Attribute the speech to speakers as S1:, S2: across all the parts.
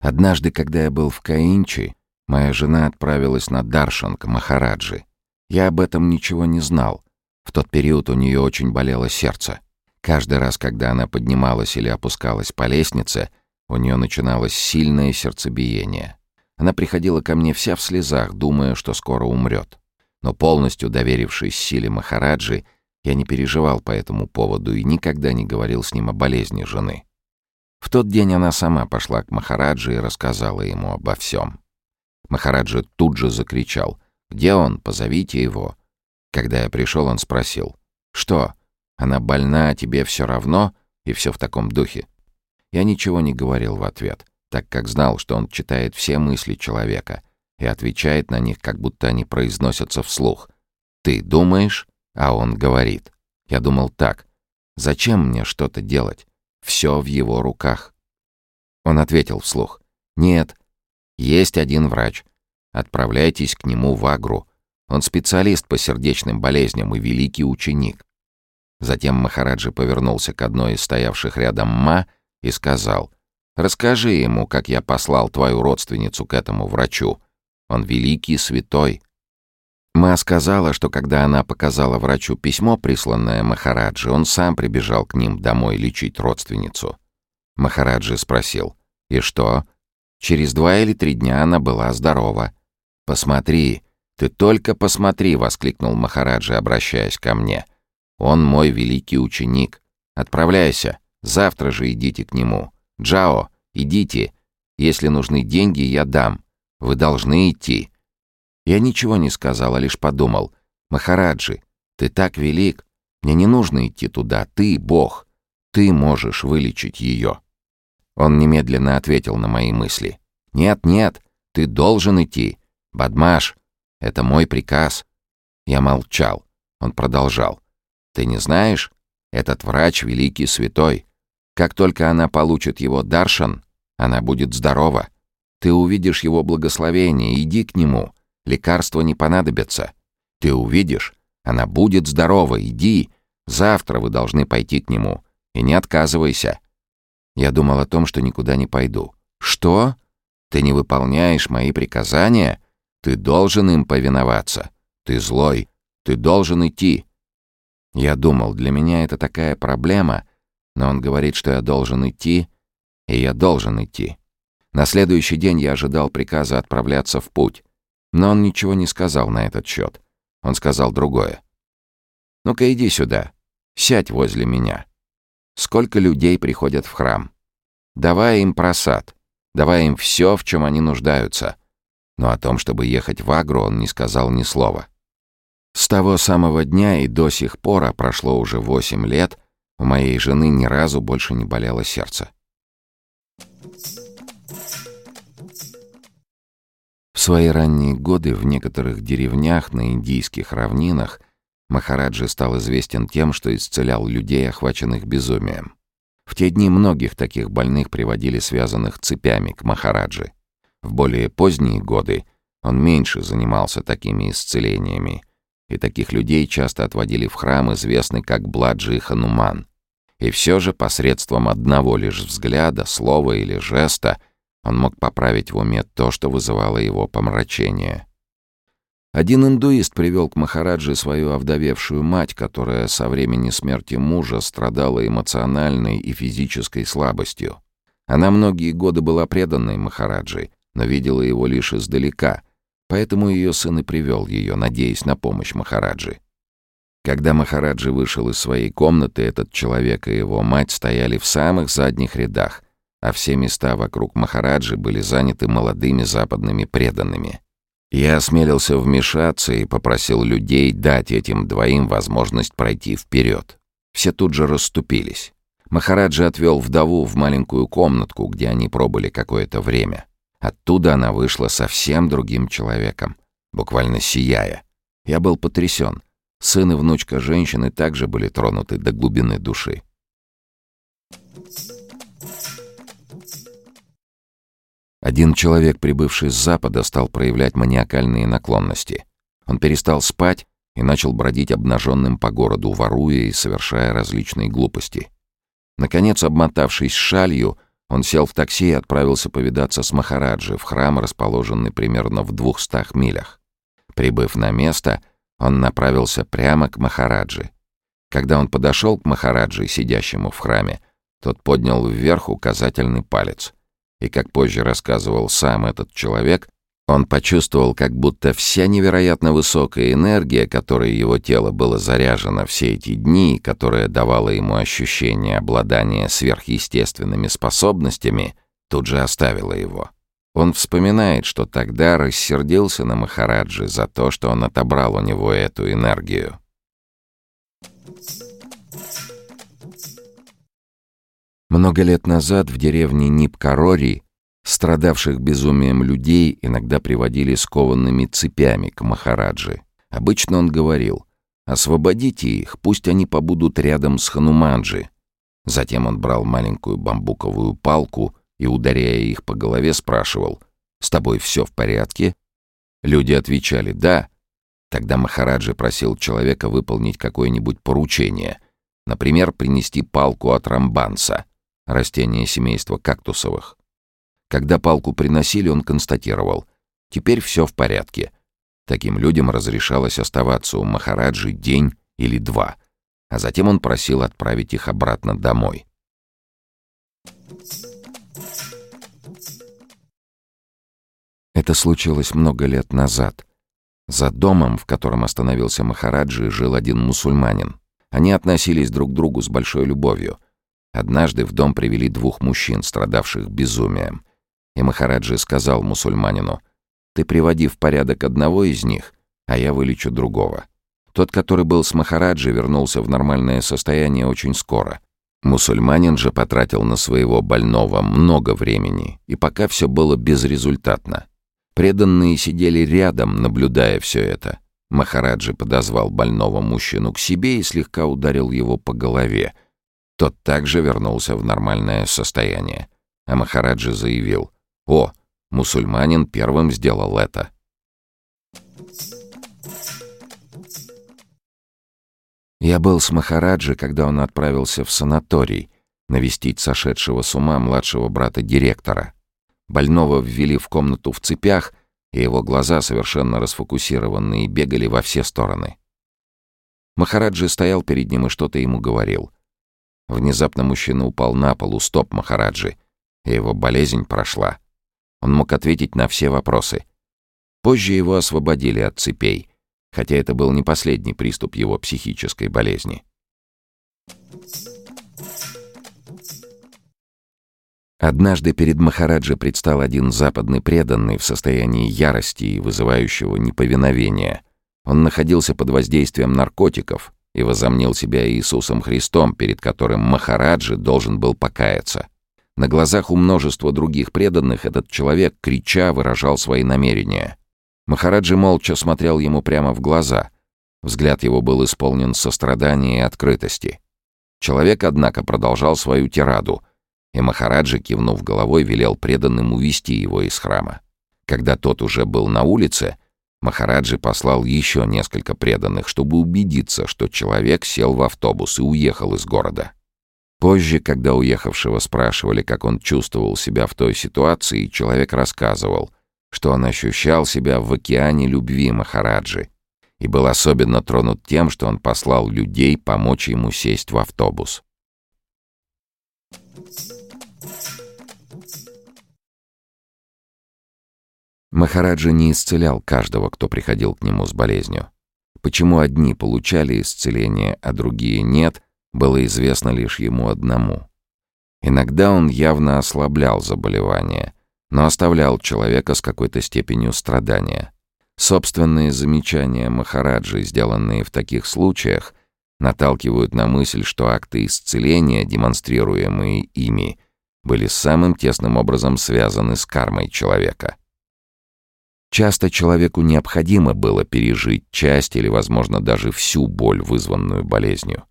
S1: Однажды, когда я был в Каинчи, моя жена отправилась на Даршан к Махараджи. Я об этом ничего не знал. В тот период у нее очень болело сердце. Каждый раз, когда она поднималась или опускалась по лестнице, у нее начиналось сильное сердцебиение. Она приходила ко мне вся в слезах, думая, что скоро умрет. Но полностью доверившись силе Махараджи, я не переживал по этому поводу и никогда не говорил с ним о болезни жены. В тот день она сама пошла к Махараджи и рассказала ему обо всем. Махараджи тут же закричал «Где он? Позовите его». Когда я пришел, он спросил «Что, она больна, а тебе все равно?» и все в таком духе. Я ничего не говорил в ответ, так как знал, что он читает все мысли человека и отвечает на них, как будто они произносятся вслух. «Ты думаешь?» А он говорит. Я думал так. «Зачем мне что-то делать? Все в его руках. Он ответил вслух. «Нет, есть один врач. Отправляйтесь к нему в Агру. Он специалист по сердечным болезням и великий ученик». Затем Махараджи повернулся к одной из стоявших рядом Ма и сказал, «Расскажи ему, как я послал твою родственницу к этому врачу. Он великий святой». Ма сказала, что когда она показала врачу письмо, присланное Махараджи, он сам прибежал к ним домой лечить родственницу. Махараджи спросил, «И что?» Через два или три дня она была здорова. «Посмотри, ты только посмотри!» — воскликнул Махараджи, обращаясь ко мне. «Он мой великий ученик. Отправляйся, завтра же идите к нему. Джао, идите. Если нужны деньги, я дам. Вы должны идти». Я ничего не сказал, а лишь подумал. «Махараджи, ты так велик. Мне не нужно идти туда. Ты — Бог. Ты можешь вылечить ее». Он немедленно ответил на мои мысли. «Нет, нет, ты должен идти. Бадмаш, это мой приказ». Я молчал. Он продолжал. «Ты не знаешь? Этот врач — великий святой. Как только она получит его даршан, она будет здорова. Ты увидишь его благословение, иди к нему. Лекарства не понадобятся. Ты увидишь, она будет здорова, иди. Завтра вы должны пойти к нему. И не отказывайся. Я думал о том, что никуда не пойду. Что? Ты не выполняешь мои приказания? Ты должен им повиноваться. Ты злой. Ты должен идти. Я думал, для меня это такая проблема, но он говорит, что я должен идти, и я должен идти. На следующий день я ожидал приказа отправляться в путь. Но он ничего не сказал на этот счет. Он сказал другое. «Ну-ка иди сюда. Сядь возле меня. Сколько людей приходят в храм? Давай им просад. Давай им все, в чем они нуждаются». Но о том, чтобы ехать в Агру, он не сказал ни слова. С того самого дня и до сих пор, а прошло уже восемь лет, у моей жены ни разу больше не болело сердце. Свои ранние годы в некоторых деревнях на индийских равнинах Махараджи стал известен тем, что исцелял людей, охваченных безумием. В те дни многих таких больных приводили связанных цепями к Махараджи. В более поздние годы он меньше занимался такими исцелениями, и таких людей часто отводили в храм, известный как Бладжи Хануман. И все же посредством одного лишь взгляда, слова или жеста — он мог поправить в уме то, что вызывало его помрачение. Один индуист привел к Махараджи свою овдовевшую мать, которая со времени смерти мужа страдала эмоциональной и физической слабостью. Она многие годы была преданной Махараджи, но видела его лишь издалека, поэтому ее сын и привел ее, надеясь на помощь Махараджи. Когда Махараджи вышел из своей комнаты, этот человек и его мать стояли в самых задних рядах — а все места вокруг Махараджи были заняты молодыми западными преданными. Я осмелился вмешаться и попросил людей дать этим двоим возможность пройти вперед. Все тут же расступились. Махараджи отвел вдову в маленькую комнатку, где они пробыли какое-то время. Оттуда она вышла совсем другим человеком, буквально сияя. Я был потрясен. Сын и внучка женщины также были тронуты до глубины души. Один человек, прибывший с запада, стал проявлять маниакальные наклонности. Он перестал спать и начал бродить обнаженным по городу, воруя и совершая различные глупости. Наконец, обмотавшись шалью, он сел в такси и отправился повидаться с Махараджи в храм, расположенный примерно в двухстах милях. Прибыв на место, он направился прямо к Махараджи. Когда он подошел к Махараджи, сидящему в храме, тот поднял вверх указательный палец. И, как позже рассказывал сам этот человек, он почувствовал, как будто вся невероятно высокая энергия, которой его тело было заряжено все эти дни, которая давала ему ощущение обладания сверхъестественными способностями, тут же оставила его. Он вспоминает, что тогда рассердился на Махараджи за то, что он отобрал у него эту энергию. Много лет назад в деревне Нипкарори Страдавших безумием людей иногда приводили скованными цепями к Махараджи. Обычно он говорил «Освободите их, пусть они побудут рядом с Хануманджи». Затем он брал маленькую бамбуковую палку и, ударяя их по голове, спрашивал «С тобой все в порядке?» Люди отвечали «Да». Тогда Махараджи просил человека выполнить какое-нибудь поручение, например, принести палку от рамбанса, растения семейства кактусовых. Когда палку приносили, он констатировал. Теперь все в порядке. Таким людям разрешалось оставаться у Махараджи день или два, а затем он просил отправить их обратно домой. Это случилось много лет назад. За домом, в котором остановился Махараджи, жил один мусульманин. Они относились друг к другу с большой любовью. Однажды в дом привели двух мужчин, страдавших безумием. И Махараджи сказал мусульманину, «Ты приводи в порядок одного из них, а я вылечу другого». Тот, который был с Махараджи, вернулся в нормальное состояние очень скоро. Мусульманин же потратил на своего больного много времени, и пока все было безрезультатно. Преданные сидели рядом, наблюдая все это. Махараджи подозвал больного мужчину к себе и слегка ударил его по голове. Тот также вернулся в нормальное состояние. А Махараджи заявил, о, мусульманин первым сделал это. Я был с Махараджи, когда он отправился в санаторий навестить сошедшего с ума младшего брата директора. Больного ввели в комнату в цепях, и его глаза, совершенно расфокусированные, бегали во все стороны. Махараджи стоял перед ним и что-то ему говорил. Внезапно мужчина упал на пол у стоп Махараджи, и его болезнь прошла. Он мог ответить на все вопросы. Позже его освободили от цепей, хотя это был не последний приступ его психической болезни. Однажды перед Махараджи предстал один западный преданный в состоянии ярости и вызывающего неповиновения. Он находился под воздействием наркотиков и возомнил себя Иисусом Христом, перед которым Махараджи должен был покаяться. На глазах у множества других преданных этот человек, крича, выражал свои намерения. Махараджи молча смотрел ему прямо в глаза. Взгляд его был исполнен сострадания и открытости. Человек, однако, продолжал свою тираду, и Махараджи, кивнув головой, велел преданным увести его из храма. Когда тот уже был на улице, Махараджи послал еще несколько преданных, чтобы убедиться, что человек сел в автобус и уехал из города. Позже, когда уехавшего спрашивали, как он чувствовал себя в той ситуации, человек рассказывал, что он ощущал себя в океане любви Махараджи и был особенно тронут тем, что он послал людей помочь ему сесть в автобус. Махараджи не исцелял каждого, кто приходил к нему с болезнью. Почему одни получали исцеление, а другие нет — было известно лишь ему одному. Иногда он явно ослаблял заболевание, но оставлял человека с какой-то степенью страдания. Собственные замечания Махараджи, сделанные в таких случаях, наталкивают на мысль, что акты исцеления, демонстрируемые ими, были самым тесным образом связаны с кармой человека. Часто человеку необходимо было пережить часть или, возможно, даже всю боль, вызванную болезнью.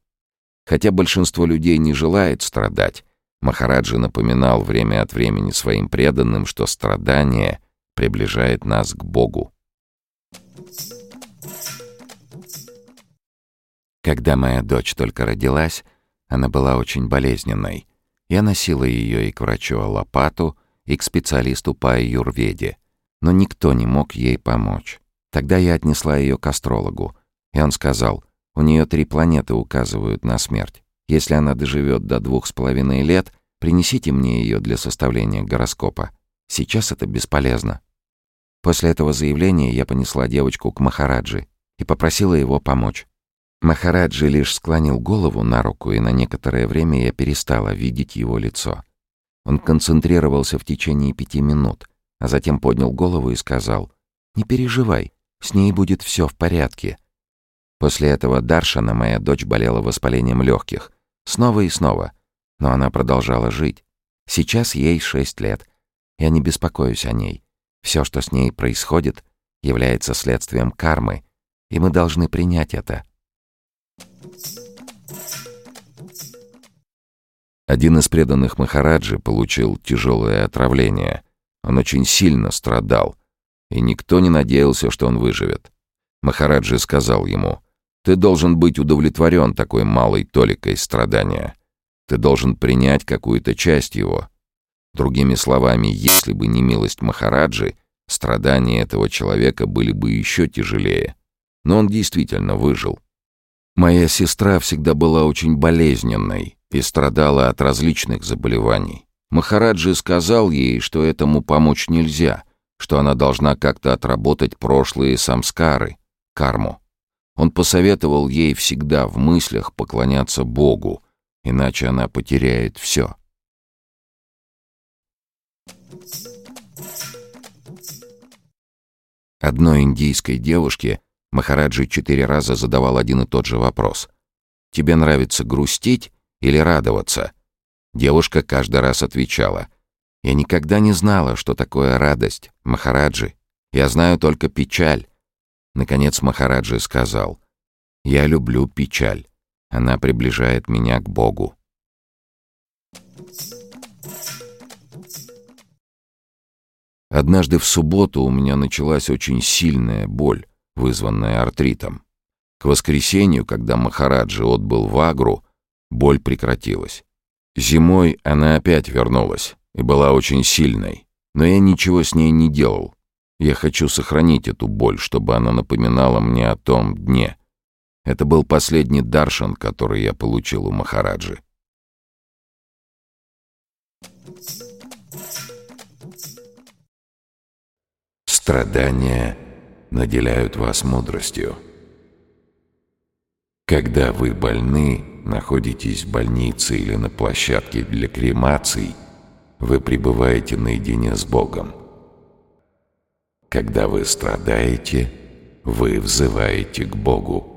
S1: Хотя большинство людей не желает страдать, Махараджи напоминал время от времени своим преданным, что страдание приближает нас к Богу. Когда моя дочь только родилась, Она была очень болезненной. Я носила ее и к врачу Аллопату, и к специалисту по аюрведе. Но никто не мог ей помочь. Тогда я отнесла ее к астрологу, и он сказал, у нее три планеты указывают на смерть. Если она доживет до двух с половиной лет, принесите мне ее для составления гороскопа. Сейчас это бесполезно. После этого заявления я понесла девочку к Махараджи и попросила его помочь. Махараджи лишь склонил голову на руку, и на некоторое время я перестала видеть его лицо. Он концентрировался в течение пяти минут, а затем поднял голову и сказал, «Не переживай, с ней будет все в порядке». После этого Даршана, моя дочь, болела воспалением легких. Снова и снова. Но она продолжала жить. Сейчас ей шесть лет. Я не беспокоюсь о ней. Все, что с ней происходит, является следствием кармы, и мы должны принять это. Один из преданных Махараджи получил тяжелое отравление. Он очень сильно страдал, и никто не надеялся, что он выживет. Махараджи сказал ему, «Ты должен быть удовлетворен такой малой толикой страдания. Ты должен принять какую-то часть его. Другими словами, если бы не милость Махараджи, страдания этого человека были бы еще тяжелее. Но он действительно выжил. Моя сестра всегда была очень болезненной и страдала от различных заболеваний. Махараджи сказал ей, что этому помочь нельзя, что она должна как-то отработать прошлые самскары, карму. Он посоветовал ей всегда в мыслях поклоняться Богу, иначе она потеряет все. Одной индийской девушке Махараджи четыре раза задавал один и тот же вопрос. «Тебе нравится грустить или радоваться?» Девушка каждый раз отвечала. «Я никогда не знала, что такое радость, Махараджи. Я знаю только печаль». Наконец Махараджи сказал. «Я люблю печаль. Она приближает меня к Богу». Однажды в субботу у меня началась очень сильная боль, вызванная артритом. К воскресенью, когда Махараджи отбыл в Агру, боль прекратилась. Зимой она опять вернулась и была очень сильной, но я ничего с ней не делал. Я хочу сохранить эту боль, чтобы она напоминала мне о том дне. Это был последний даршан, который я получил у Махараджи. Страдания наделяют вас мудростью. Когда вы больны, находитесь в больнице или на площадке для кремаций, вы пребываете наедине с Богом. Когда вы страдаете, вы взываете к Богу.